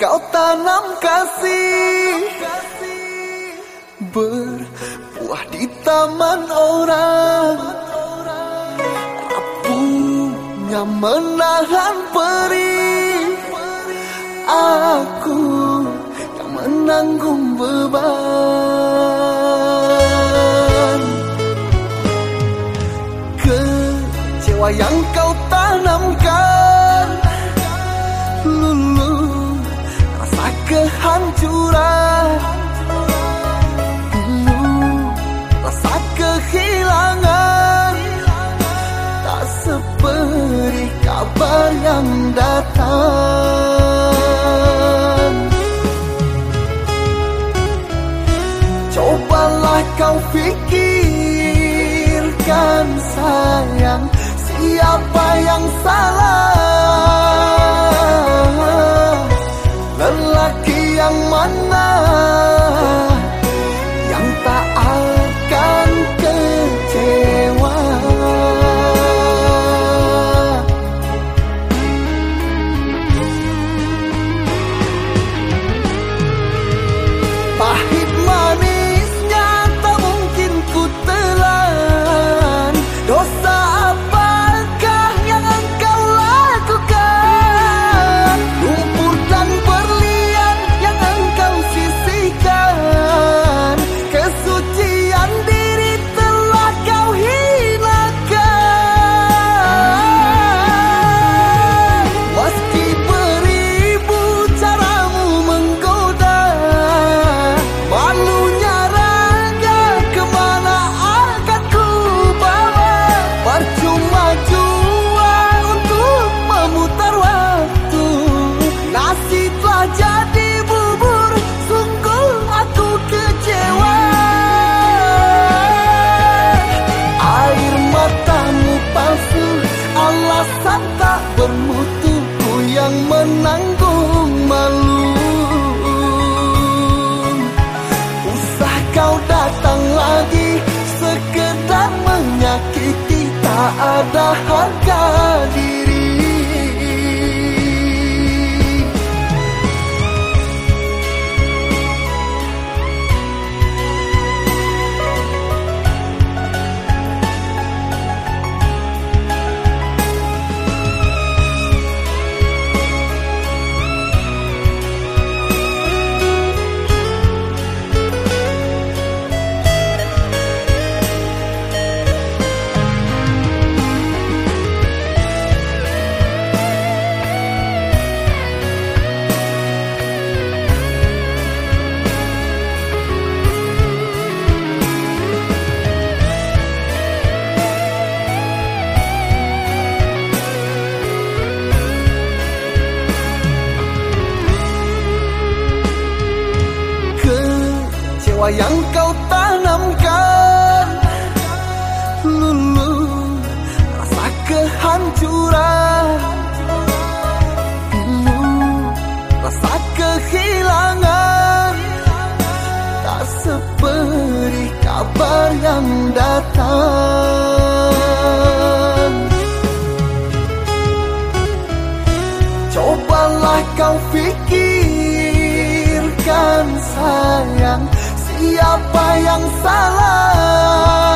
Kau tanam kasih. Berbuah di taman orang. Rapuhnya menahan perih Aku yang menanggung beban. Kecewa yang kau kehancuran Dulu rasa kehilangan. Tak seperti kabar yang datang. Cobalah kau pikirkan sayang. Siapa yang salah harga yang kau tanamkan. Lulu rasa kehancuran. Dulu rasa kehilangan. Tak seperti kabar yang datang. Cobalah kau pikirkan sayang Siapa yang salah